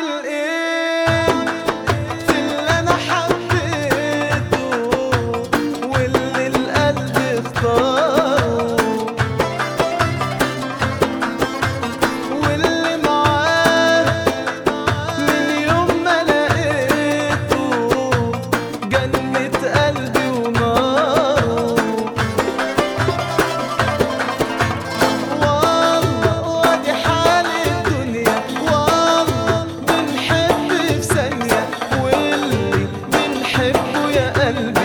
الإنسان ya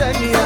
send me